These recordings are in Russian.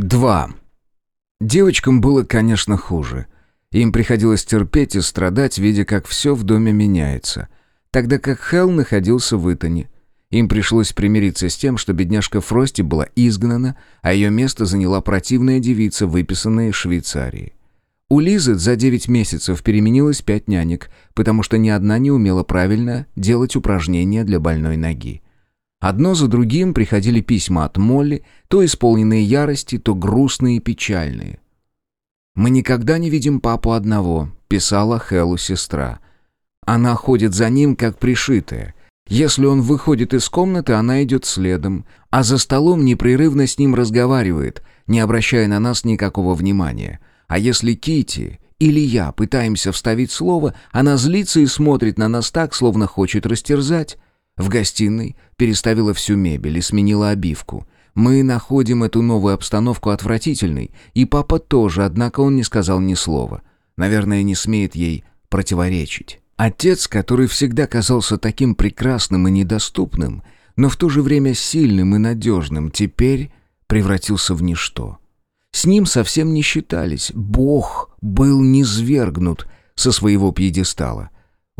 2. Девочкам было, конечно, хуже. Им приходилось терпеть и страдать, видя, как все в доме меняется. Тогда как Хелл находился в Итоне. Им пришлось примириться с тем, что бедняжка Фрости была изгнана, а ее место заняла противная девица, выписанная из Швейцарии. У Лизы за 9 месяцев переменилось пять нянек, потому что ни одна не умела правильно делать упражнения для больной ноги. Одно за другим приходили письма от Молли, то исполненные ярости, то грустные и печальные. «Мы никогда не видим папу одного», — писала Хеллу сестра. «Она ходит за ним, как пришитая. Если он выходит из комнаты, она идет следом, а за столом непрерывно с ним разговаривает, не обращая на нас никакого внимания. А если Кити или я пытаемся вставить слово, она злится и смотрит на нас так, словно хочет растерзать. В гостиной переставила всю мебель и сменила обивку. Мы находим эту новую обстановку отвратительной, и папа тоже, однако он не сказал ни слова. Наверное, не смеет ей противоречить. Отец, который всегда казался таким прекрасным и недоступным, но в то же время сильным и надежным, теперь превратился в ничто. С ним совсем не считались. Бог был низвергнут со своего пьедестала.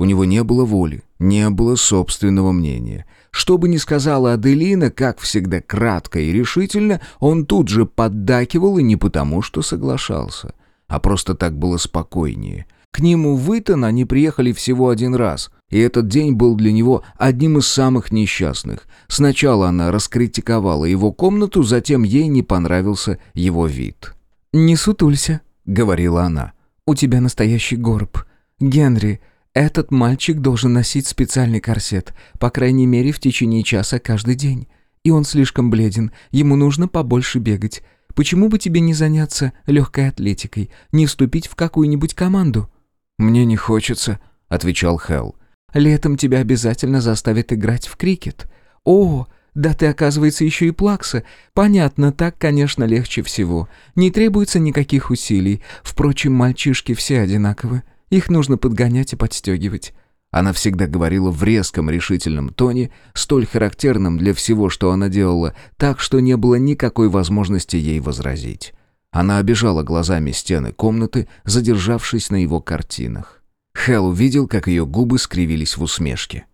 У него не было воли, не было собственного мнения. Что бы ни сказала Аделина, как всегда кратко и решительно, он тут же поддакивал и не потому, что соглашался, а просто так было спокойнее. К нему в Итон они приехали всего один раз, и этот день был для него одним из самых несчастных. Сначала она раскритиковала его комнату, затем ей не понравился его вид. «Не сутулься», — говорила она. «У тебя настоящий горб. Генри, этот мальчик должен носить специальный корсет, по крайней мере, в течение часа каждый день. И он слишком бледен, ему нужно побольше бегать. Почему бы тебе не заняться легкой атлетикой, не вступить в какую-нибудь команду?» «Мне не хочется», — отвечал Хелл. «Летом тебя обязательно заставят играть в крикет. О, да ты, оказывается, еще и плакса. Понятно, так, конечно, легче всего. Не требуется никаких усилий. Впрочем, мальчишки все одинаковы. Их нужно подгонять и подстегивать. Она всегда говорила в резком решительном тоне, столь характерном для всего, что она делала, так что не было никакой возможности ей возразить. Она обижала глазами стены комнаты, задержавшись на его картинах. Хелл увидел, как ее губы скривились в усмешке.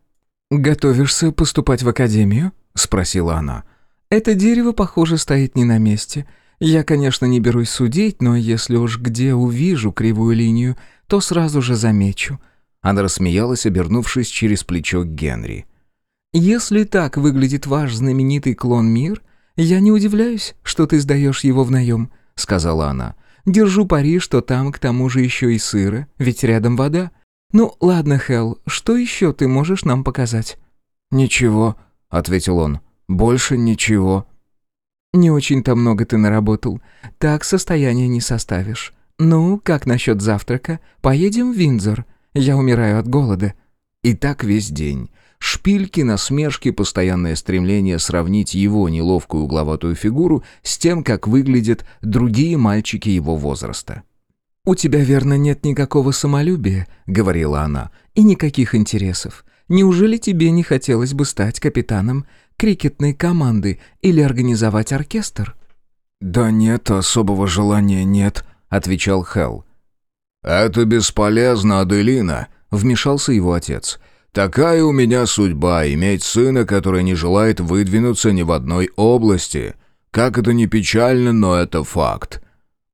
«Готовишься поступать в академию?» — спросила она. «Это дерево, похоже, стоит не на месте. Я, конечно, не берусь судить, но если уж где увижу кривую линию, то сразу же замечу». Она рассмеялась, обернувшись через плечо к Генри. «Если так выглядит ваш знаменитый клон Мир, я не удивляюсь, что ты сдаешь его в наем», — сказала она. «Держу пари, что там к тому же еще и сыро, ведь рядом вода. Ну, ладно, Хелл, что еще ты можешь нам показать?» «Ничего», — ответил он. «Больше ничего». «Не очень-то много ты наработал. Так состояние не составишь. «Ну, как насчет завтрака? Поедем в Виндзор? Я умираю от голода». И так весь день. Шпильки, насмешки, постоянное стремление сравнить его неловкую угловатую фигуру с тем, как выглядят другие мальчики его возраста. «У тебя, верно, нет никакого самолюбия», — говорила она, — «и никаких интересов. Неужели тебе не хотелось бы стать капитаном крикетной команды или организовать оркестр?» «Да нет, особого желания нет», — отвечал Хелл. «Это бесполезно, Аделина», — вмешался его отец. «Такая у меня судьба — иметь сына, который не желает выдвинуться ни в одной области. Как это ни печально, но это факт».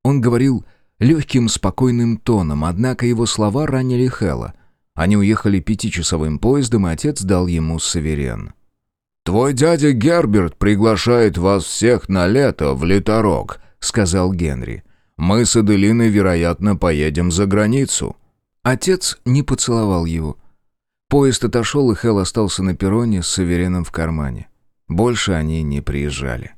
Он говорил легким, спокойным тоном, однако его слова ранили Хэлла. Они уехали пятичасовым поездом, и отец дал ему саверен. «Твой дядя Герберт приглашает вас всех на лето в Литорок», — сказал Генри. Мы с Аделиной, вероятно, поедем за границу». Отец не поцеловал его. Поезд отошел, и Хелл остался на перроне с сувереном в кармане. Больше они не приезжали.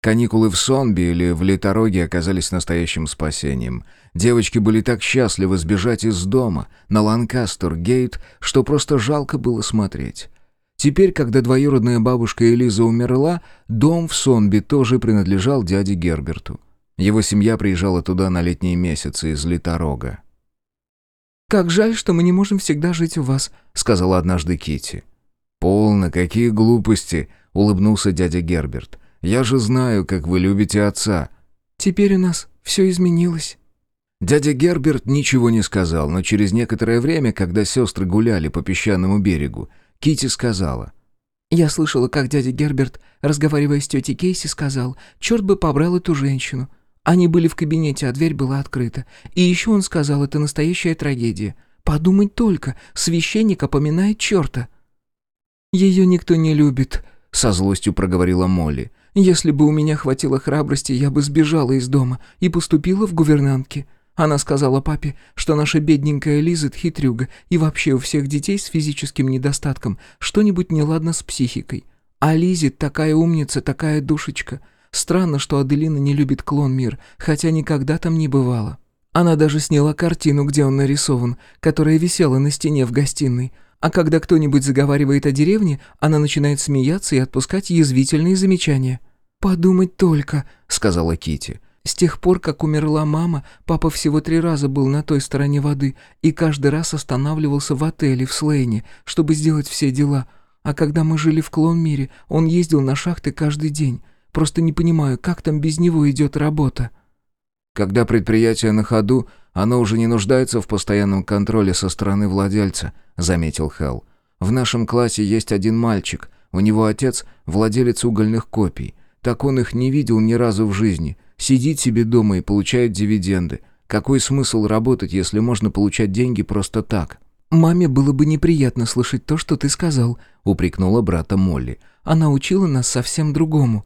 Каникулы в Сонби или в Литороге оказались настоящим спасением. Девочки были так счастливы сбежать из дома на Ланкастер-гейт, что просто жалко было смотреть. Теперь, когда двоюродная бабушка Элиза умерла, дом в Сонби тоже принадлежал дяде Герберту. Его семья приезжала туда на летние месяцы из Литорога. «Как жаль, что мы не можем всегда жить у вас», — сказала однажды Кити. «Полно, какие глупости!» — улыбнулся дядя Герберт. Я же знаю, как вы любите отца». «Теперь у нас все изменилось». Дядя Герберт ничего не сказал, но через некоторое время, когда сестры гуляли по песчаному берегу, Кити сказала. «Я слышала, как дядя Герберт, разговаривая с тетей Кейси, сказал, черт бы побрал эту женщину. Они были в кабинете, а дверь была открыта. И еще он сказал, это настоящая трагедия. Подумать только, священник опоминает черта». «Ее никто не любит», — со злостью проговорила Молли. «Если бы у меня хватило храбрости, я бы сбежала из дома и поступила в гувернантки. Она сказала папе, что наша бедненькая Лизет хитрюга, и вообще у всех детей с физическим недостатком что-нибудь неладно с психикой. А Лизет такая умница, такая душечка. Странно, что Аделина не любит клон мир, хотя никогда там не бывала. Она даже сняла картину, где он нарисован, которая висела на стене в гостиной. А когда кто-нибудь заговаривает о деревне, она начинает смеяться и отпускать язвительные замечания. «Подумать только», — сказала Кити. С тех пор, как умерла мама, папа всего три раза был на той стороне воды и каждый раз останавливался в отеле в Слейне, чтобы сделать все дела. А когда мы жили в Клон-мире, он ездил на шахты каждый день. Просто не понимаю, как там без него идет работа». «Когда предприятие на ходу, оно уже не нуждается в постоянном контроле со стороны владельца», — заметил Хелл. «В нашем классе есть один мальчик. У него отец — владелец угольных копий. Так он их не видел ни разу в жизни. Сидит себе дома и получает дивиденды. Какой смысл работать, если можно получать деньги просто так? «Маме было бы неприятно слышать то, что ты сказал», — упрекнула брата Молли. «Она учила нас совсем другому».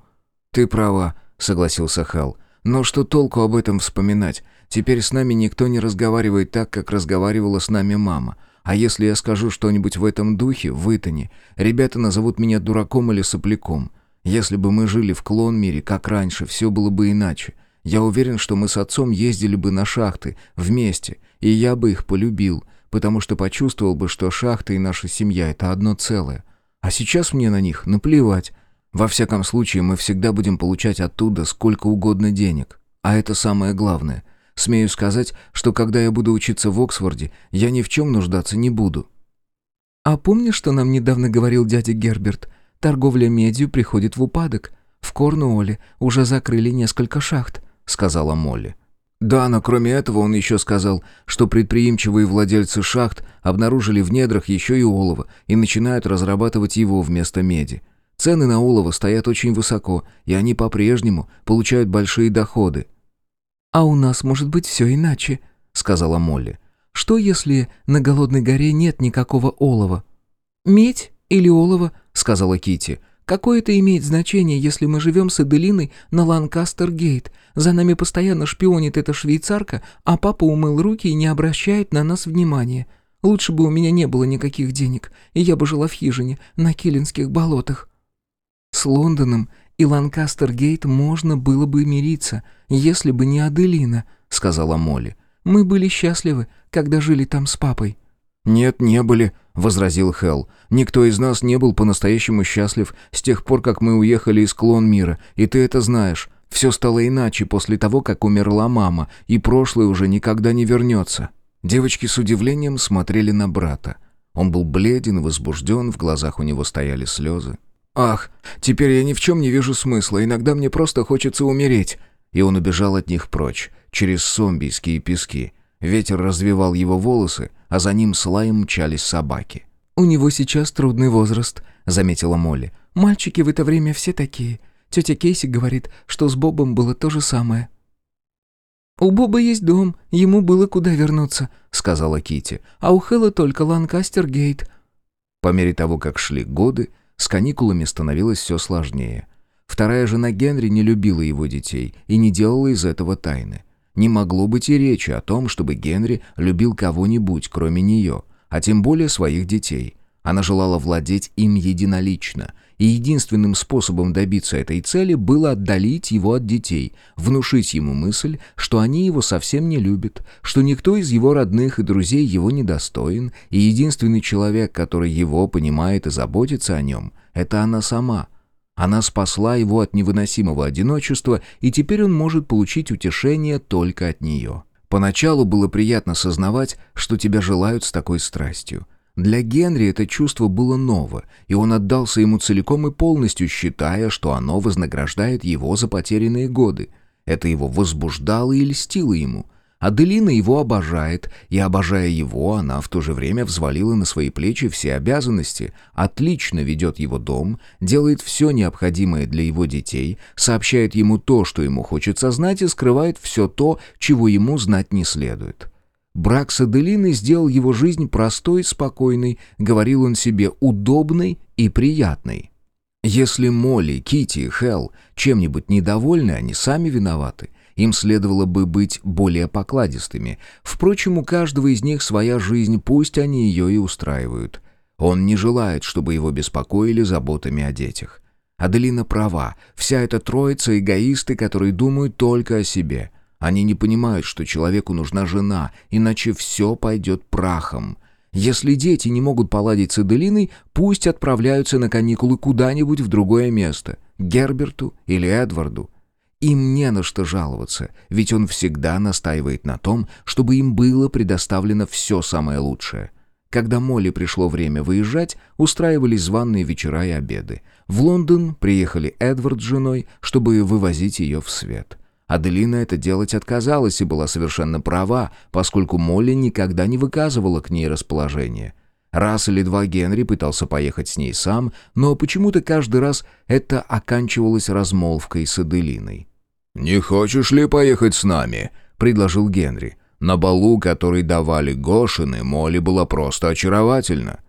«Ты права», — согласился Хал. «Но что толку об этом вспоминать? Теперь с нами никто не разговаривает так, как разговаривала с нами мама. А если я скажу что-нибудь в этом духе, в Итане, ребята назовут меня дураком или сопляком. Если бы мы жили в клон-мире, как раньше, все было бы иначе. Я уверен, что мы с отцом ездили бы на шахты вместе, и я бы их полюбил, потому что почувствовал бы, что шахта и наша семья — это одно целое. А сейчас мне на них наплевать. Во всяком случае, мы всегда будем получать оттуда сколько угодно денег. А это самое главное. Смею сказать, что когда я буду учиться в Оксфорде, я ни в чем нуждаться не буду». «А помнишь, что нам недавно говорил дядя Герберт?» Торговля медью приходит в упадок. В Корнуолле уже закрыли несколько шахт», — сказала Молли. Да, но кроме этого он еще сказал, что предприимчивые владельцы шахт обнаружили в недрах еще и олово и начинают разрабатывать его вместо меди. Цены на олово стоят очень высоко, и они по-прежнему получают большие доходы. «А у нас может быть все иначе», — сказала Молли. «Что, если на Голодной горе нет никакого олова? Медь или олово сказала Кити. Какое это имеет значение, если мы живем с Эделиной на Ланкастер-гейт? За нами постоянно шпионит эта швейцарка, а папа умыл руки и не обращает на нас внимания. Лучше бы у меня не было никаких денег, и я бы жила в хижине на Киллинских болотах. С Лондоном и Ланкастер-гейт можно было бы мириться, если бы не Аделина, сказала Молли. Мы были счастливы, когда жили там с папой. «Нет, не были», — возразил Хелл. «Никто из нас не был по-настоящему счастлив с тех пор, как мы уехали из клон мира, и ты это знаешь. Все стало иначе после того, как умерла мама, и прошлое уже никогда не вернется». Девочки с удивлением смотрели на брата. Он был бледен возбужден, в глазах у него стояли слезы. «Ах, теперь я ни в чем не вижу смысла, иногда мне просто хочется умереть». И он убежал от них прочь, через сомбийские пески. Ветер развивал его волосы, а за ним с лаем мчались собаки. «У него сейчас трудный возраст», — заметила Молли. «Мальчики в это время все такие. Тетя Кейси говорит, что с Бобом было то же самое». «У Боба есть дом, ему было куда вернуться», — сказала Кити. «А у Хэлла только Ланкастер-гейт». По мере того, как шли годы, с каникулами становилось все сложнее. Вторая жена Генри не любила его детей и не делала из этого тайны. Не могло быть и речи о том, чтобы Генри любил кого-нибудь, кроме нее, а тем более своих детей. Она желала владеть им единолично, и единственным способом добиться этой цели было отдалить его от детей, внушить ему мысль, что они его совсем не любят, что никто из его родных и друзей его не достоин, и единственный человек, который его понимает и заботится о нем, это она сама – она спасла его от невыносимого одиночества, и теперь он может получить утешение только от нее. Поначалу было приятно сознавать, что тебя желают с такой страстью. Для Генри это чувство было ново, и он отдался ему целиком и полностью, считая, что оно вознаграждает его за потерянные годы. Это его возбуждало и льстило ему. Аделина его обожает, и, обожая его, она в то же время взвалила на свои плечи все обязанности, отлично ведет его дом, делает все необходимое для его детей, сообщает ему то, что ему хочется знать, и скрывает все то, чего ему знать не следует. Брак с Аделиной сделал его жизнь простой, спокойной, говорил он себе, удобной и приятной. Если Молли, Кити и Хелл чем-нибудь недовольны, они сами виноваты. Им следовало бы быть более покладистыми. Впрочем, у каждого из них своя жизнь, пусть они ее и устраивают. Он не желает, чтобы его беспокоили заботами о детях. Аделина права. Вся эта троица эгоисты, которые думают только о себе. Они не понимают, что человеку нужна жена, иначе все пойдет прахом. Если дети не могут поладить с Аделиной, пусть отправляются на каникулы куда-нибудь в другое место. Герберту или Эдварду. Им не на что жаловаться, ведь он всегда настаивает на том, чтобы им было предоставлено все самое лучшее. Когда Молли пришло время выезжать, устраивались званные вечера и обеды. В Лондон приехали Эдвард с женой, чтобы вывозить ее в свет. Аделина это делать отказалась и была совершенно права, поскольку Молли никогда не выказывала к ней расположения. Раз или два Генри пытался поехать с ней сам, но почему-то каждый раз это оканчивалось размолвкой с Аделиной. «Не хочешь ли поехать с нами?» — предложил Генри. На балу, который давали Гошины, Молли была просто очаровательна.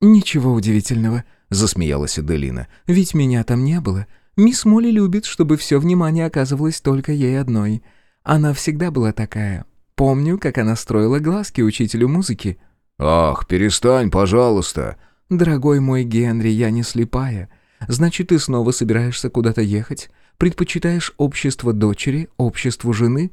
«Ничего удивительного», — засмеялась Аделина. «Ведь меня там не было. Мисс Молли любит, чтобы все внимание оказывалось только ей одной. Она всегда была такая. Помню, как она строила глазки учителю музыки». «Ах, перестань, пожалуйста». «Дорогой мой Генри, я не слепая. Значит, ты снова собираешься куда-то ехать? Предпочитаешь общество дочери, обществу жены?»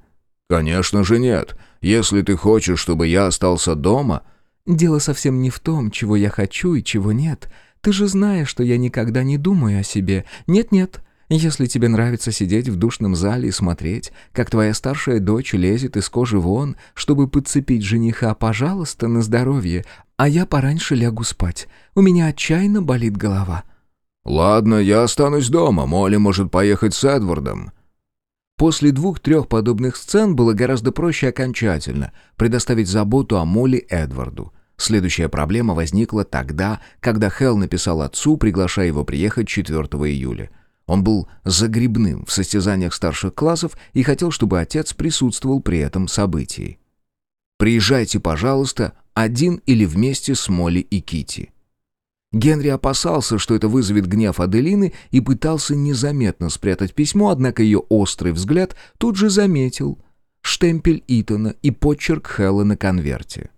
«Конечно же нет. Если ты хочешь, чтобы я остался дома...» «Дело совсем не в том, чего я хочу и чего нет. Ты же знаешь, что я никогда не думаю о себе. Нет-нет, если тебе нравится сидеть в душном зале и смотреть, как твоя старшая дочь лезет из кожи вон, чтобы подцепить жениха, пожалуйста, на здоровье, а я пораньше лягу спать. У меня отчаянно болит голова». «Ладно, я останусь дома. Молли может поехать с Эдвардом». После двух-трех подобных сцен было гораздо проще окончательно предоставить заботу о Молли Эдварду. Следующая проблема возникла тогда, когда Хелл написал отцу, приглашая его приехать 4 июля. Он был загребным в состязаниях старших классов и хотел, чтобы отец присутствовал при этом событии. «Приезжайте, пожалуйста, один или вместе с Молли и Кити. Генри опасался, что это вызовет гнев Аделины и пытался незаметно спрятать письмо, однако ее острый взгляд тут же заметил штемпель Итона и почерк Хэлла на конверте.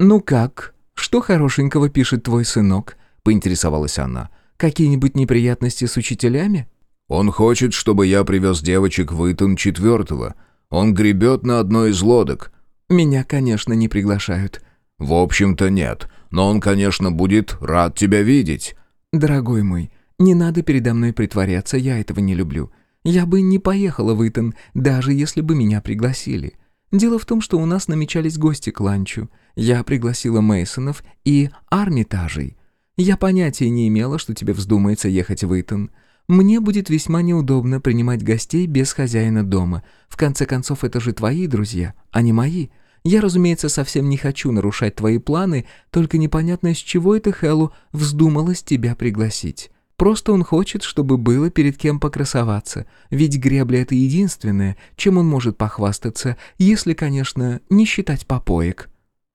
«Ну как? Что хорошенького пишет твой сынок?» — поинтересовалась она. «Какие-нибудь неприятности с учителями?» «Он хочет, чтобы я привез девочек в Итон четвертого. Он гребет на одной из лодок». «Меня, конечно, не приглашают». «В общем-то, нет. Но он, конечно, будет рад тебя видеть». «Дорогой мой, не надо передо мной притворяться, я этого не люблю. Я бы не поехала в Итон, даже если бы меня пригласили. Дело в том, что у нас намечались гости к ланчу. Я пригласила Мейсонов и Армитажей. Я понятия не имела, что тебе вздумается ехать в Итон. Мне будет весьма неудобно принимать гостей без хозяина дома. В конце концов, это же твои друзья, а не мои. Я, разумеется, совсем не хочу нарушать твои планы, только непонятно, с чего это Хэллу вздумалось тебя пригласить. Просто он хочет, чтобы было перед кем покрасоваться, ведь гребля — это единственное, чем он может похвастаться, если, конечно, не считать попоек».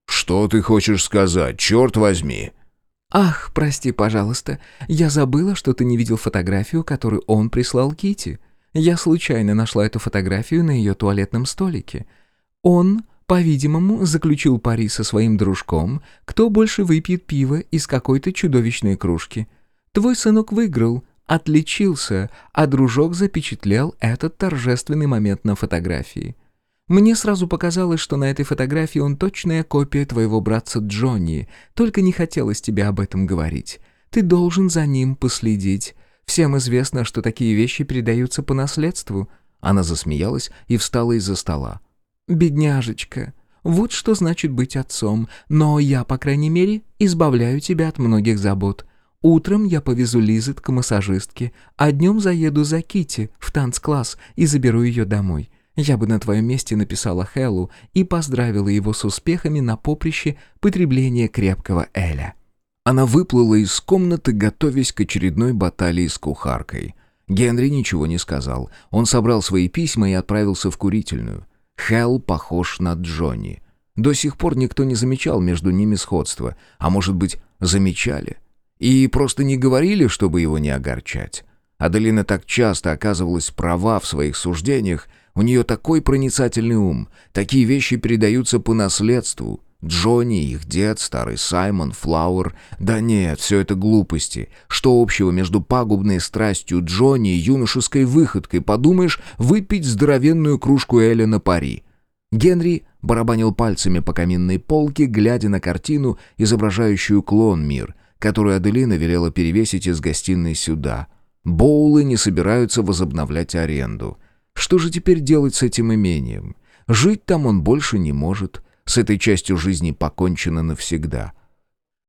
«Что ты хочешь сказать, черт возьми?» «Ах, прости, пожалуйста, я забыла, что ты не видел фотографию, которую он прислал Кити. Я случайно нашла эту фотографию на ее туалетном столике. Он, по-видимому, заключил пари со своим дружком, кто больше выпьет пиво из какой-то чудовищной кружки». Твой сынок выиграл, отличился, а дружок запечатлел этот торжественный момент на фотографии. Мне сразу показалось, что на этой фотографии он точная копия твоего братца Джонни, только не хотелось тебе об этом говорить. Ты должен за ним последить. Всем известно, что такие вещи передаются по наследству». Она засмеялась и встала из-за стола. «Бедняжечка, Вот что значит быть отцом. Но я, по крайней мере, избавляю тебя от многих забот. Утром я повезу Лизет к массажистке, а днем заеду за Кити в танцкласс и заберу ее домой. Я бы на твоем месте написала Хэллу и поздравила его с успехами на поприще потребления крепкого Эля». Она выплыла из комнаты, готовясь к очередной баталии с кухаркой. Генри ничего не сказал. Он собрал свои письма и отправился в курительную. Хелл похож на Джонни. До сих пор никто не замечал между ними сходства, а может быть, замечали. И просто не говорили, чтобы его не огорчать. Аделина так часто оказывалась права в своих суждениях, у нее такой проницательный ум, такие вещи передаются по наследству. Джонни, их дед, старый Саймон, Флауэр. Да нет, все это глупости. Что общего между пагубной страстью Джонни и юношеской выходкой? Подумаешь, выпить здоровенную кружку Эля на пари. Генри барабанил пальцами по каминной полке, глядя на картину, изображающую клон мир, которую Аделина велела перевесить из гостиной сюда. Боулы не собираются возобновлять аренду. Что же теперь делать с этим имением? Жить там он больше не может. С этой частью жизни покончено навсегда.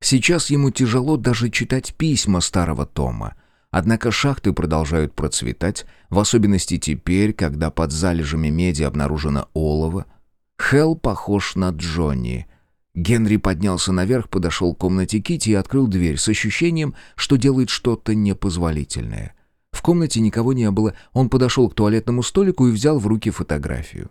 Сейчас ему тяжело даже читать письма старого Тома. Однако шахты продолжают процветать, в особенности теперь, когда под залежами меди обнаружено олово. Хелл похож на Джонни. Генри поднялся наверх, подошел к комнате Кити и открыл дверь с ощущением, что делает что-то непозволительное. В комнате никого не было, он подошел к туалетному столику и взял в руки фотографию.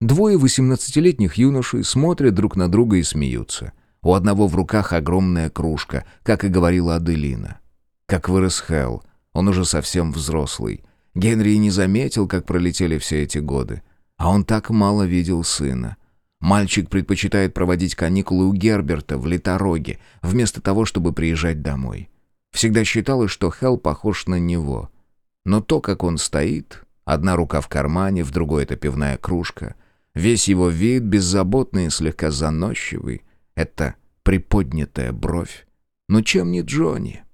Двое восемнадцатилетних юношей смотрят друг на друга и смеются. У одного в руках огромная кружка, как и говорила Аделина. Как вырос Хелл, он уже совсем взрослый. Генри не заметил, как пролетели все эти годы. А он так мало видел сына. Мальчик предпочитает проводить каникулы у Герберта в Литороге, вместо того, чтобы приезжать домой. Всегда считалось, что Хелл похож на него. Но то, как он стоит, одна рука в кармане, в другой это пивная кружка, весь его вид беззаботный и слегка заносчивый, это приподнятая бровь. Но чем не Джонни?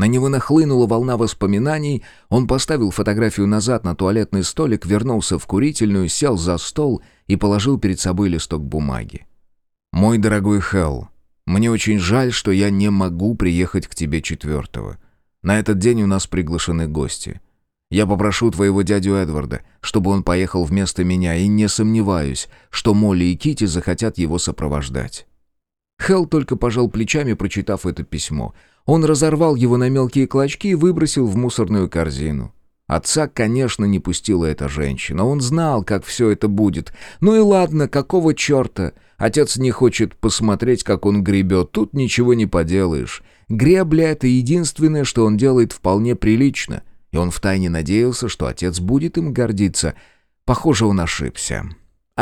На него нахлынула волна воспоминаний, он поставил фотографию назад на туалетный столик, вернулся в курительную, сел за стол и положил перед собой листок бумаги. «Мой дорогой Хелл, мне очень жаль, что я не могу приехать к тебе четвертого. На этот день у нас приглашены гости. Я попрошу твоего дядю Эдварда, чтобы он поехал вместо меня, и не сомневаюсь, что Молли и Кити захотят его сопровождать». Хелл только пожал плечами, прочитав это письмо. Он разорвал его на мелкие клочки и выбросил в мусорную корзину. Отца, конечно, не пустила эта женщина. Он знал, как все это будет. Ну и ладно, какого черта? Отец не хочет посмотреть, как он гребет. Тут ничего не поделаешь. Гребля — это единственное, что он делает вполне прилично. И он втайне надеялся, что отец будет им гордиться. Похоже, он ошибся.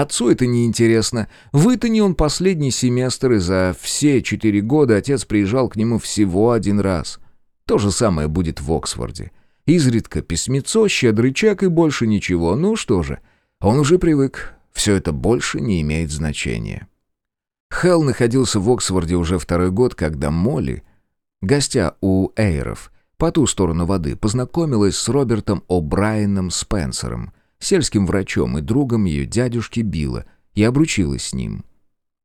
Отцу это не интересно. Вытяни он последний семестр, и за все четыре года отец приезжал к нему всего один раз. То же самое будет в Оксфорде. Изредка письмецо, щедрый чек и больше ничего. Ну что же, он уже привык. Все это больше не имеет значения. Хелл находился в Оксфорде уже второй год, когда Молли, гостя у Эйров, по ту сторону воды, познакомилась с Робертом О'Брайеном Спенсером, сельским врачом и другом ее дядюшки Билла, и обручилась с ним.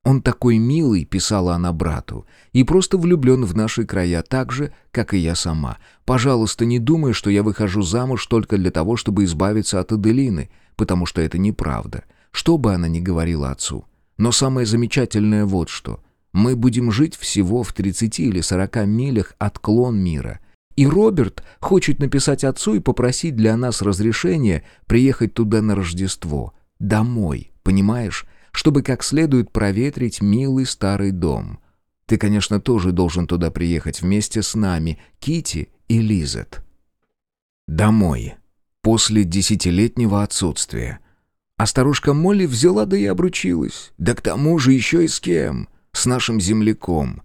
«Он такой милый», — писала она брату, «и просто влюблен в наши края так же, как и я сама. Пожалуйста, не думай, что я выхожу замуж только для того, чтобы избавиться от Аделины, потому что это неправда, что бы она ни говорила отцу. Но самое замечательное вот что. Мы будем жить всего в 30 или 40 милях от клон мира. И Роберт хочет написать отцу и попросить для нас разрешения приехать туда на Рождество. Домой, понимаешь? чтобы как следует проветрить милый старый дом. Ты, конечно, тоже должен туда приехать вместе с нами, Кити и Лизет. Домой. После десятилетнего отсутствия. А старушка Молли взяла да и обручилась. Да к тому же еще и с кем? С нашим земляком.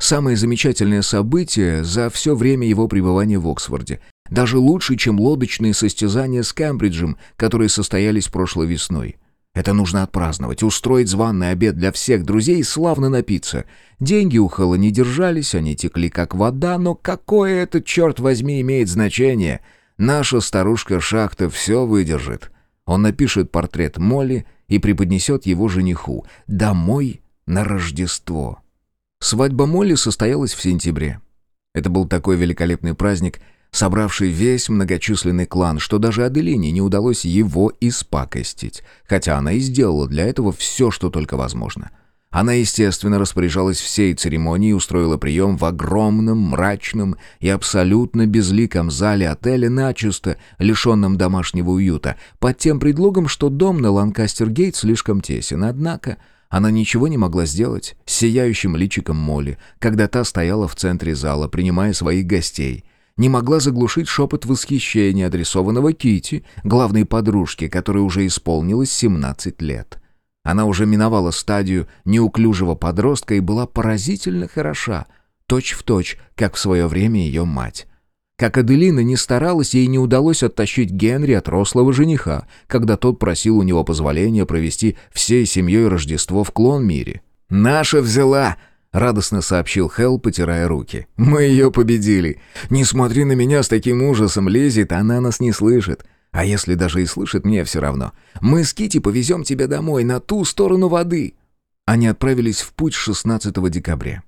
Самое замечательное событие за все время его пребывания в Оксфорде. Даже лучше, чем лодочные состязания с Кембриджем, которые состоялись прошлой весной. Это нужно отпраздновать, устроить званный обед для всех друзей и славно напиться. Деньги у Хэлла не держались, они текли как вода, но какое это, черт возьми, имеет значение? Наша старушка-шахта все выдержит. Он напишет портрет Молли и преподнесет его жениху домой на Рождество. Свадьба Молли состоялась в сентябре. Это был такой великолепный праздник, собравший весь многочисленный клан, что даже Аделине не удалось его испакостить, хотя она и сделала для этого все, что только возможно. Она, естественно, распоряжалась всей церемонией и устроила прием в огромном, мрачном и абсолютно безликом зале отеля начисто, лишенном домашнего уюта, под тем предлогом, что дом на Ланкастер-Гейт слишком тесен. Однако она ничего не могла сделать с сияющим личиком Молли, когда та стояла в центре зала, принимая своих гостей. Не могла заглушить шепот восхищения, адресованного Кити, главной подружке, которой уже исполнилось 17 лет. Она уже миновала стадию неуклюжего подростка и была поразительно хороша, точь-в-точь, точь, как в свое время ее мать. Как Аделина не старалась, ей не удалось оттащить Генри от рослого жениха, когда тот просил у него позволения провести всей семьей Рождество в Клон-мире. «Наша взяла!» — радостно сообщил Хелл, потирая руки. «Мы ее победили! Не смотри на меня с таким ужасом, лезет, она нас не слышит. А если даже и слышит, мне все равно. Мы с Кити повезем тебя домой, на ту сторону воды». Они отправились в путь 16 декабря.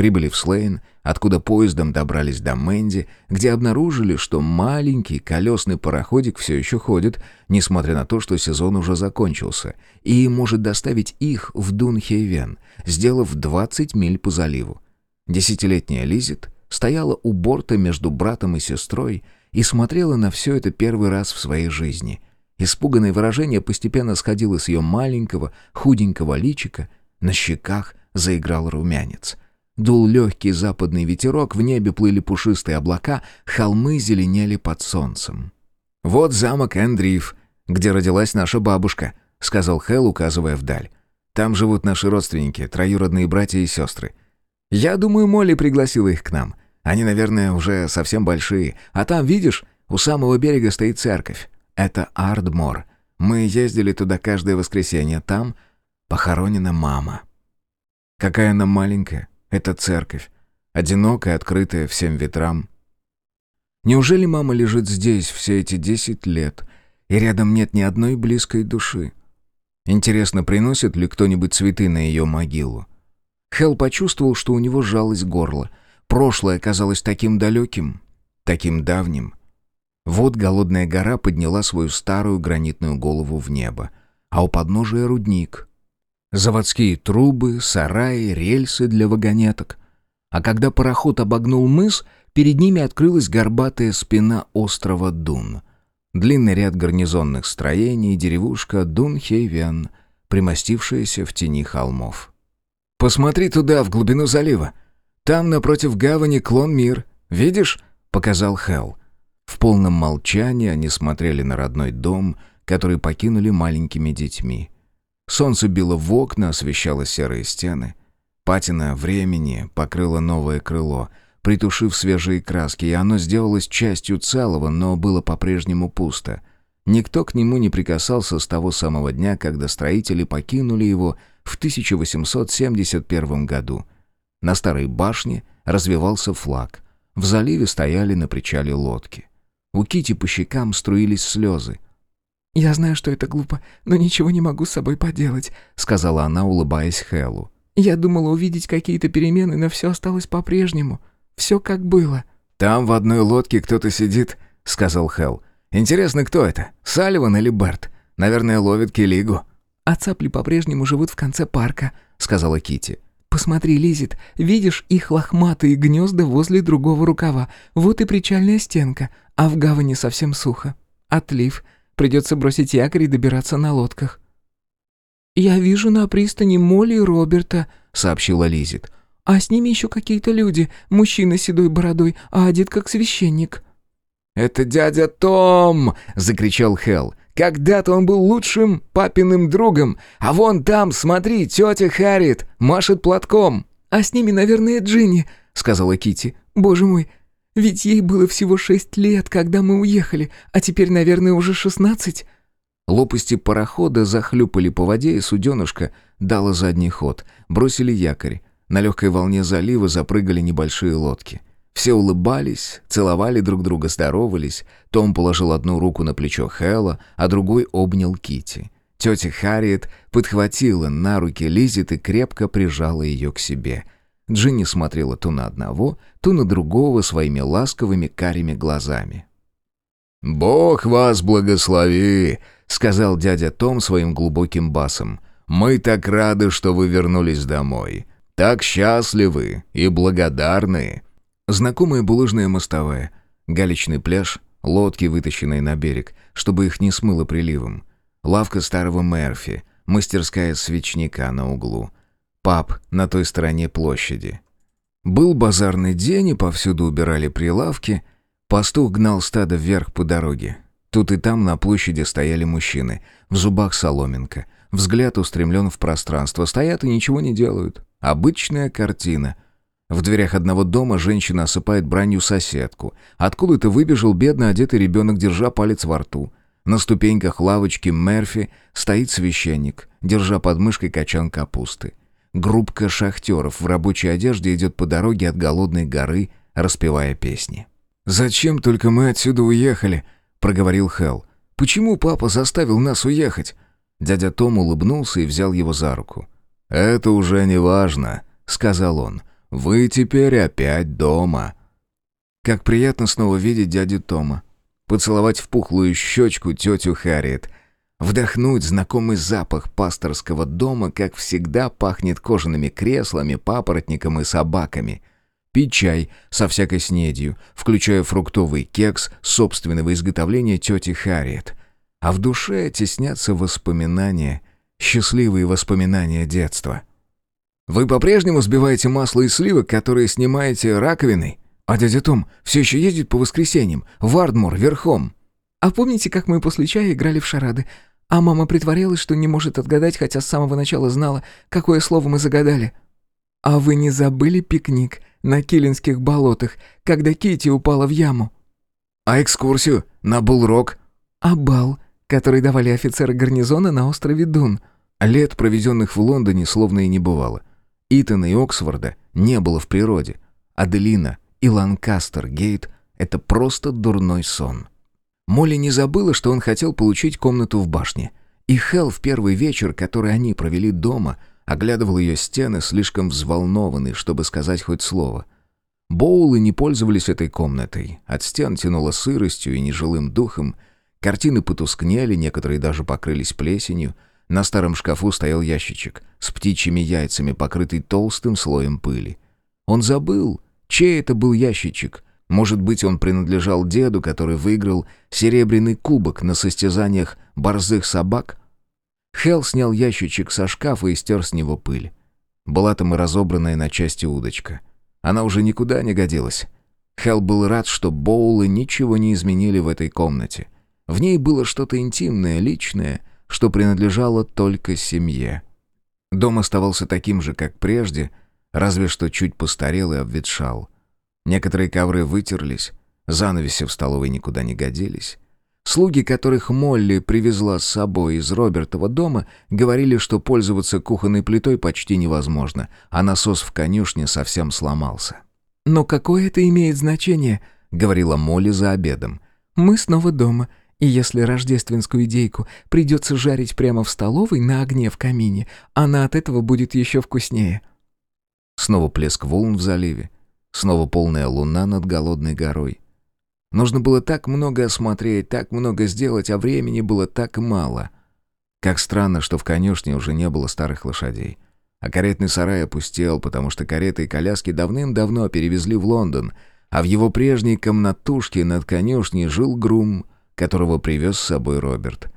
Прибыли в Слейн, откуда поездом добрались до Мэнди, где обнаружили, что маленький колесный пароходик все еще ходит, несмотря на то, что сезон уже закончился, и может доставить их в Дунхейвен, сделав 20 миль по заливу. Десятилетняя Лизит стояла у борта между братом и сестрой, и смотрела на все это первый раз в своей жизни. Испуганное выражение постепенно сходило с ее маленького, худенького личика, на щеках заиграл румянец. Дул легкий западный ветерок, в небе плыли пушистые облака, холмы зеленели под солнцем. «Вот замок Эндриф, где родилась наша бабушка», — сказал Хэл, указывая вдаль. «Там живут наши родственники, троюродные братья и сестры. Я думаю, Молли пригласила их к нам. Они, наверное, уже совсем большие. А там, видишь, у самого берега стоит церковь. Это Ардмор. Мы ездили туда каждое воскресенье. Там похоронена мама. Какая она маленькая, эта церковь. Одинокая, открытая всем ветрам. Неужели мама лежит здесь все эти десять лет, и рядом нет ни одной близкой души? Интересно, приносит ли кто-нибудь цветы на ее могилу? Хелл почувствовал, что у него сжалось горло — Прошлое казалось таким далеким, таким давним. Вот голодная гора подняла свою старую гранитную голову в небо, а у подножия рудник. Заводские трубы, сараи, рельсы для вагонеток. А когда пароход обогнул мыс, перед ними открылась горбатая спина острова Дун. Длинный ряд гарнизонных строений, деревушка Дун-Хейвен, примостившаяся в тени холмов. «Посмотри туда, в глубину залива», там, напротив гавани, клон Мир. Видишь?» — показал Хелл. В полном молчании они смотрели на родной дом, который покинули маленькими детьми. Солнце било в окна, освещало серые стены. Патина времени покрыла новое крыло, притушив свежие краски, и оно сделалось частью целого, но было по-прежнему пусто. Никто к нему не прикасался с того самого дня, когда строители покинули его в 1871 году — на старой башне развивался флаг. В заливе стояли на причале лодки. У Кити по щекам струились слезы. «Я знаю, что это глупо, но ничего не могу с собой поделать», — сказала она, улыбаясь Хэллу. «Я думала увидеть какие-то перемены, но все осталось по-прежнему. Все как было». «Там в одной лодке кто-то сидит», — сказал Хелл. «Интересно, кто это? Салливан или Берт? Наверное, ловит Келигу». «А цапли по-прежнему живут в конце парка», — сказала Кити. «Посмотри, Лизит, видишь их лохматые гнезда возле другого рукава. Вот и причальная стенка, а в гавани совсем сухо. Отлив. Придется бросить якорь и добираться на лодках». «Я вижу на пристани Молли и Роберта», — сообщила Лизит. «А с ними еще какие-то люди, мужчина с седой бородой, а одет как священник». «Это дядя Том!» — закричал Хелл. Когда-то он был лучшим папиным другом, а вон там, смотри, тетя Харит машет платком». «А с ними, наверное, Джинни», — сказала Кити. «Боже мой, ведь ей было всего шесть лет, когда мы уехали, а теперь, наверное, уже шестнадцать». Лопасти парохода захлюпали по воде, и суденышко дало задний ход. Бросили якорь. На легкой волне залива запрыгали небольшие лодки. Все улыбались, целовали друг друга, здоровались. Том положил одну руку на плечо Хэлла, а другой обнял Кити. Тетя Харриет подхватила на руки Лизит и крепко прижала ее к себе. Джинни смотрела то на одного, то на другого своими ласковыми карими глазами. «Бог вас благослови!» — сказал дядя Том своим глубоким басом. «Мы так рады, что вы вернулись домой. Так счастливы и благодарны!» Знакомая булыжная мостовая, галечный пляж, лодки, вытащенные на берег, чтобы их не смыло приливом, лавка старого Мерфи, мастерская свечника на углу, паб на той стороне площади. Был базарный день, и повсюду убирали прилавки. Пастух гнал стадо вверх по дороге. Тут и там на площади стояли мужчины, в зубах соломинка. Взгляд устремлен в пространство, стоят и ничего не делают. Обычная картина — в дверях одного дома женщина осыпает бранью соседку. Откуда-то выбежал бедно одетый ребенок, держа палец во рту. На ступеньках лавочки Мерфи стоит священник, держа под мышкой качан капусты. Группка шахтеров в рабочей одежде идет по дороге от голодной горы, распевая песни. «Зачем только мы отсюда уехали?» — проговорил Хелл. «Почему папа заставил нас уехать?» Дядя Том улыбнулся и взял его за руку. «Это уже не важно», — сказал он. Вы теперь опять дома». Как приятно снова видеть дядю Тома. Поцеловать в пухлую щечку тетю Харриет. Вдохнуть знакомый запах пасторского дома, как всегда пахнет кожаными креслами, папоротником и собаками. Пить чай со всякой снедью, включая фруктовый кекс собственного изготовления тети Харриет. А в душе теснятся воспоминания, счастливые воспоминания детства. Вы по-прежнему сбиваете масло из сливок, которые снимаете раковиной? А дядя Том все еще ездит по воскресеньям, в Ардмур, верхом. А помните, как мы после чая играли в шарады? А мама притворялась, что не может отгадать, хотя с самого начала знала, какое слово мы загадали. А вы не забыли пикник на Килинских болотах, когда Кити упала в яму? А экскурсию на Булрок? А бал, который давали офицеры гарнизона на острове Дун? Лет, проведенных в Лондоне, словно и не бывало. Итана и Оксфорда не было в природе. Аделина и Ланкастер-Гейт — это просто дурной сон. Молли не забыла, что он хотел получить комнату в башне. И Хелл в первый вечер, который они провели дома, оглядывал ее стены, слишком взволнованный, чтобы сказать хоть слово. Боулы не пользовались этой комнатой. От стен тянуло сыростью и нежилым духом. Картины потускнели, некоторые даже покрылись плесенью — на старом шкафу стоял ящичек с птичьими яйцами, покрытый толстым слоем пыли. Он забыл, чей это был ящичек. Может быть, он принадлежал деду, который выиграл серебряный кубок на состязаниях борзых собак? Хелл снял ящичек со шкафа и стер с него пыль. Была там и разобранная на части удочка. Она уже никуда не годилась. Хелл был рад, что Боулы ничего не изменили в этой комнате. В ней было что-то интимное, личное, что принадлежало только семье. Дом оставался таким же, как прежде, разве что чуть постарел и обветшал. Некоторые ковры вытерлись, занавеси в столовой никуда не годились. Слуги, которых Молли привезла с собой из Робертова дома, говорили, что пользоваться кухонной плитой почти невозможно, а насос в конюшне совсем сломался. «Но какое это имеет значение?» — говорила Молли за обедом. «Мы снова дома, и если рождественскую идейку придется жарить прямо в столовой на огне в камине, она от этого будет еще вкуснее. Снова плеск волн в заливе. Снова полная луна над голодной горой. Нужно было так много осмотреть, так много сделать, а времени было так мало. Как странно, что в конюшне уже не было старых лошадей. А каретный сарай опустел, потому что кареты и коляски давным-давно перевезли в Лондон, а в его прежней комнатушке над конюшней жил грум — которого привез с собой Роберт.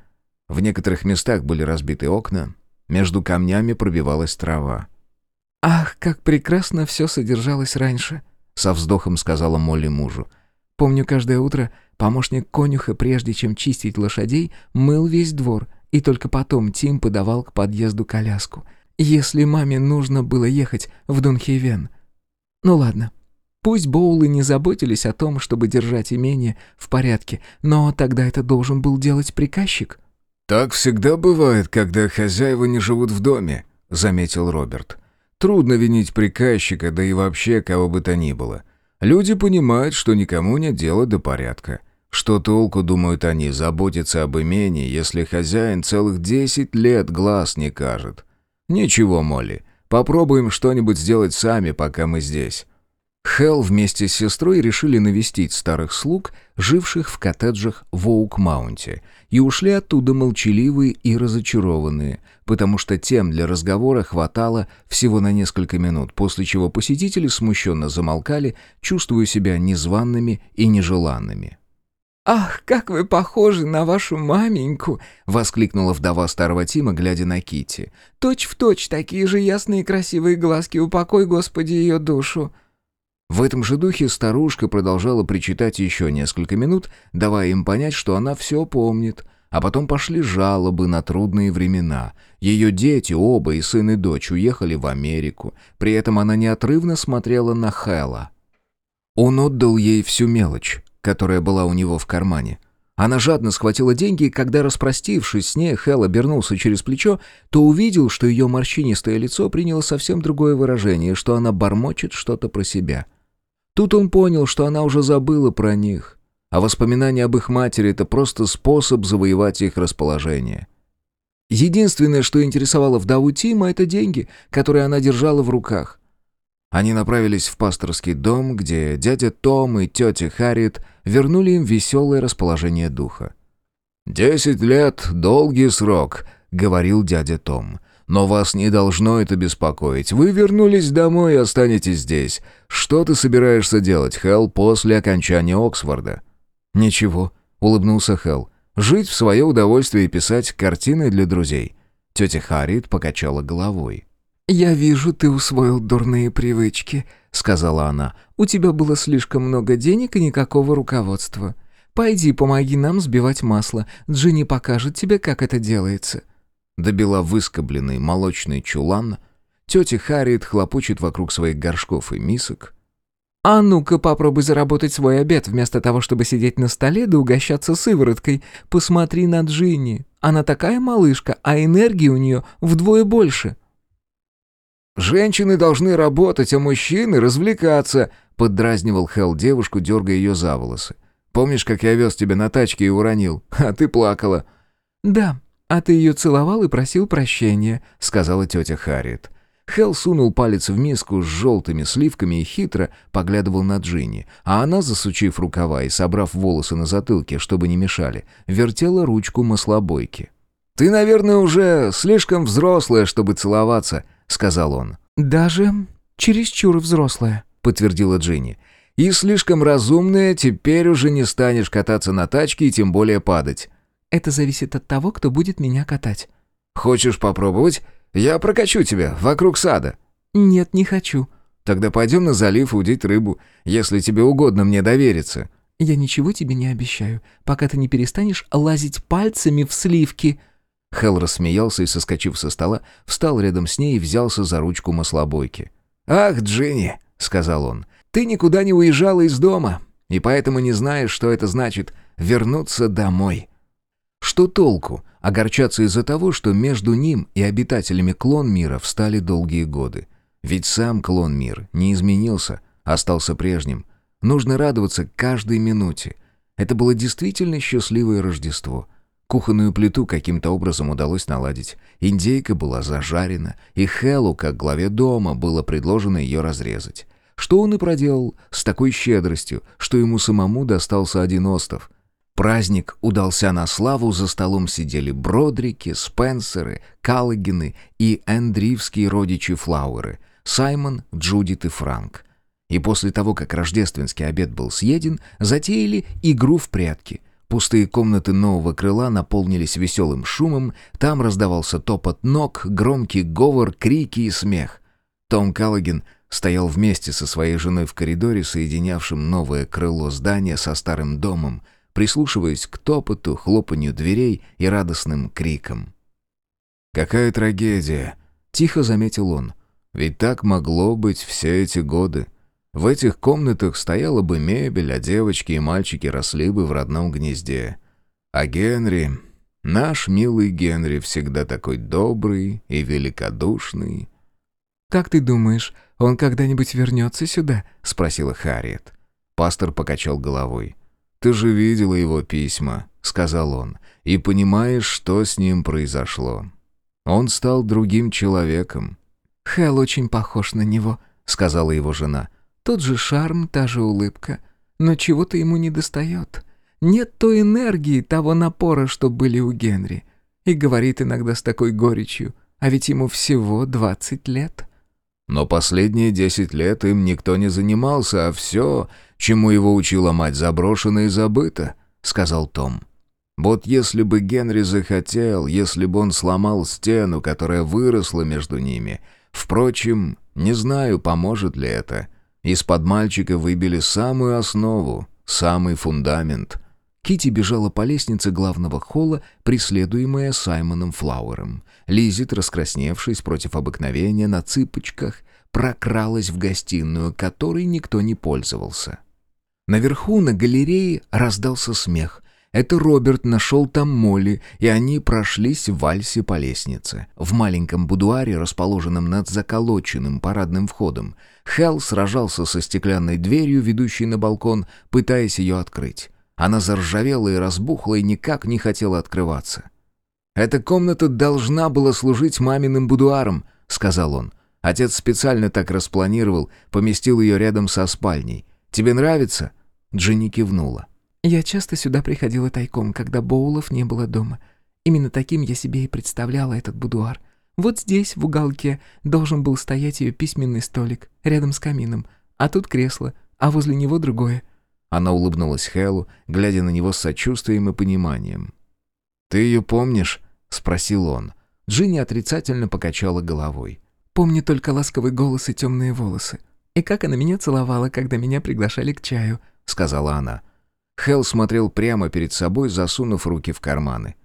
В некоторых местах были разбиты окна, между камнями пробивалась трава. «Ах, как прекрасно все содержалось раньше», — со вздохом сказала Молли мужу. «Помню, каждое утро помощник конюха, прежде чем чистить лошадей, мыл весь двор, и только потом Тим подавал к подъезду коляску, если маме нужно было ехать в Дунхейвен. Ну ладно, Пусть Боулы не заботились о том, чтобы держать имение в порядке, но тогда это должен был делать приказчик. «Так всегда бывает, когда хозяева не живут в доме», — заметил Роберт. «Трудно винить приказчика, да и вообще кого бы то ни было. Люди понимают, что никому нет дела до порядка. Что толку, думают они, заботиться об имении, если хозяин целых десять лет глаз не кажет? Ничего, Молли, попробуем что-нибудь сделать сами, пока мы здесь. Хелл вместе с сестрой решили навестить старых слуг, живших в коттеджах в Оук-Маунте, и ушли оттуда молчаливые и разочарованные, потому что тем для разговора хватало всего на несколько минут, после чего посетители смущенно замолкали, чувствуя себя незваными и нежеланными. «Ах, как вы похожи на вашу маменьку!» — воскликнула вдова старого Тима, глядя на Кити. «Точь в точь такие же ясные и красивые глазки, упокой, Господи, ее душу!» В этом же духе старушка продолжала причитать еще несколько минут, давая им понять, что она все помнит. А потом пошли жалобы на трудные времена. Ее дети, оба и сын и дочь, уехали в Америку. При этом она неотрывно смотрела на Хэлла. Он отдал ей всю мелочь, которая была у него в кармане. Она жадно схватила деньги, и когда, распростившись с ней, Хелл обернулся через плечо, то увидел, что ее морщинистое лицо приняло совсем другое выражение, что она бормочет что-то про себя. Тут он понял, что она уже забыла про них, а воспоминания об их матери — это просто способ завоевать их расположение. Единственное, что интересовало вдову Тима, это деньги, которые она держала в руках. Они направились в пасторский дом, где дядя Том и тетя Харриет вернули им веселое расположение духа. «Десять лет — долгий срок», — говорил дядя Том. Но вас не должно это беспокоить. Вы вернулись домой и останетесь здесь. Что ты собираешься делать, Хелл, после окончания Оксфорда?» «Ничего», — улыбнулся Хелл. «Жить в свое удовольствие и писать картины для друзей». Тетя Харриет покачала головой. «Я вижу, ты усвоил дурные привычки», — сказала она. «У тебя было слишком много денег и никакого руководства. Пойди, помоги нам сбивать масло. Джинни покажет тебе, как это делается». Добила выскобленный молочный чулан. Тетя Харриет хлопочет вокруг своих горшков и мисок. «А ну-ка попробуй заработать свой обед, вместо того, чтобы сидеть на столе да угощаться сывороткой. Посмотри на Джинни. Она такая малышка, а энергии у нее вдвое больше». «Женщины должны работать, а мужчины развлекаться», — поддразнивал Хелл девушку, дергая ее за волосы. «Помнишь, как я вез тебя на тачке и уронил? А ты плакала». «Да, «А ты ее целовал и просил прощения», — сказала тетя Харриет. Хелл сунул палец в миску с желтыми сливками и хитро поглядывал на Джинни, а она, засучив рукава и собрав волосы на затылке, чтобы не мешали, вертела ручку маслобойки. «Ты, наверное, уже слишком взрослая, чтобы целоваться», — сказал он. «Даже чересчур взрослая», — подтвердила Джинни. «И слишком разумная, теперь уже не станешь кататься на тачке и тем более падать». Это зависит от того, кто будет меня катать». «Хочешь попробовать? Я прокачу тебя вокруг сада». «Нет, не хочу». «Тогда пойдем на залив удить рыбу, если тебе угодно мне довериться». «Я ничего тебе не обещаю, пока ты не перестанешь лазить пальцами в сливки». Хелл рассмеялся и, соскочив со стола, встал рядом с ней и взялся за ручку маслобойки. «Ах, Джинни», — сказал он, — «ты никуда не уезжала из дома, и поэтому не знаешь, что это значит вернуться домой». Что толку огорчаться из-за того, что между ним и обитателями клон мира встали долгие годы? Ведь сам клон мир не изменился, остался прежним. Нужно радоваться каждой минуте. Это было действительно счастливое Рождество. Кухонную плиту каким-то образом удалось наладить. Индейка была зажарена, и Хеллу, как главе дома, было предложено ее разрезать. Что он и проделал с такой щедростью, что ему самому достался один остов — Праздник удался на славу, за столом сидели Бродрики, Спенсеры, Каллигены и Эндривские родичи Флауэры, Саймон, Джудит и Франк. И после того, как рождественский обед был съеден, затеяли игру в прятки. Пустые комнаты нового крыла наполнились веселым шумом, там раздавался топот ног, громкий говор, крики и смех. Том Каллиген стоял вместе со своей женой в коридоре, соединявшем новое крыло здания со старым домом, прислушиваясь к топоту, хлопанью дверей и радостным крикам. «Какая трагедия!» — тихо заметил он. «Ведь так могло быть все эти годы. В этих комнатах стояла бы мебель, а девочки и мальчики росли бы в родном гнезде. А Генри, наш милый Генри, всегда такой добрый и великодушный». «Как ты думаешь, он когда-нибудь вернется сюда?» — спросила Харриет. Пастор покачал головой. «Ты же видела его письма», — сказал он, — «и понимаешь, что с ним произошло. Он стал другим человеком». «Хелл очень похож на него», — сказала его жена. «Тот же шарм, та же улыбка. Но чего-то ему не достает. Нет той энергии, того напора, что были у Генри. И говорит иногда с такой горечью, а ведь ему всего двадцать лет». Но последние десять лет им никто не занимался, а все, чему его учила мать, заброшено и забыто», — сказал Том. «Вот если бы Генри захотел, если бы он сломал стену, которая выросла между ними. Впрочем, не знаю, поможет ли это. Из-под мальчика выбили самую основу, самый фундамент». Кити бежала по лестнице главного холла, преследуемая Саймоном Флауэром. Лизит, раскрасневшись против обыкновения на цыпочках, прокралась в гостиную, которой никто не пользовался. Наверху на галерее раздался смех. Это Роберт нашел там Молли, и они прошлись в вальсе по лестнице. В маленьком будуаре, расположенном над заколоченным парадным входом, Хелл сражался со стеклянной дверью, ведущей на балкон, пытаясь ее открыть. Она заржавела и разбухла и никак не хотела открываться. «Эта комната должна была служить маминым будуаром», — сказал он. «Отец специально так распланировал, поместил ее рядом со спальней. Тебе нравится?» Джинни кивнула. «Я часто сюда приходила тайком, когда Боулов не было дома. Именно таким я себе и представляла этот будуар. Вот здесь, в уголке, должен был стоять ее письменный столик, рядом с камином, а тут кресло, а возле него другое. Она улыбнулась Хэллу, глядя на него с сочувствием и пониманием. «Ты ее помнишь?» — спросил он. Джинни отрицательно покачала головой. «Помню только ласковый голос и темные волосы. И как она меня целовала, когда меня приглашали к чаю», — сказала она. Хелл смотрел прямо перед собой, засунув руки в карманы.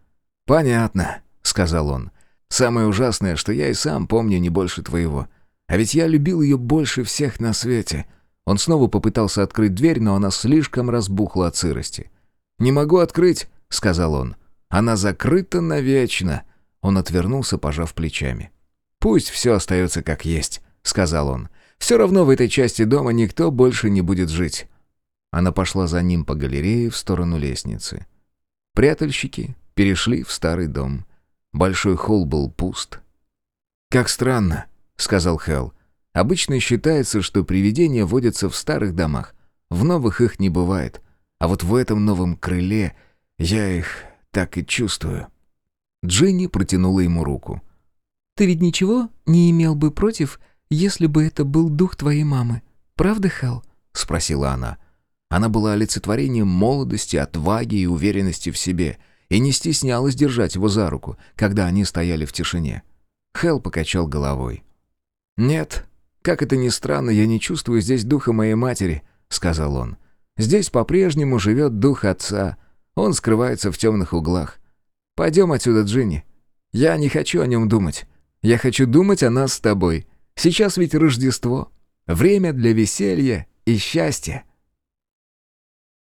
«Понятно», — сказал он. «Самое ужасное, что я и сам помню не больше твоего. А ведь я любил ее больше всех на свете. Он снова попытался открыть дверь, но она слишком разбухла от сырости. «Не могу открыть», — сказал он. «Она закрыта навечно». Он отвернулся, пожав плечами. «Пусть все остается как есть», — сказал он. «Все равно в этой части дома никто больше не будет жить». Она пошла за ним по галерее в сторону лестницы. Прятальщики перешли в старый дом. Большой холл был пуст. «Как странно», — сказал Хелл. Обычно считается, что привидения водятся в старых домах. В новых их не бывает. А вот в этом новом крыле я их так и чувствую». Джинни протянула ему руку. «Ты ведь ничего не имел бы против, если бы это был дух твоей мамы? Правда, Хелл?» — спросила она. Она была олицетворением молодости, отваги и уверенности в себе и не стеснялась держать его за руку, когда они стояли в тишине. Хелл покачал головой. «Нет, «Как это ни странно, я не чувствую здесь духа моей матери», — сказал он. «Здесь по-прежнему живет дух отца. Он скрывается в темных углах. Пойдем отсюда, Джинни. Я не хочу о нем думать. Я хочу думать о нас с тобой. Сейчас ведь Рождество. Время для веселья и счастья».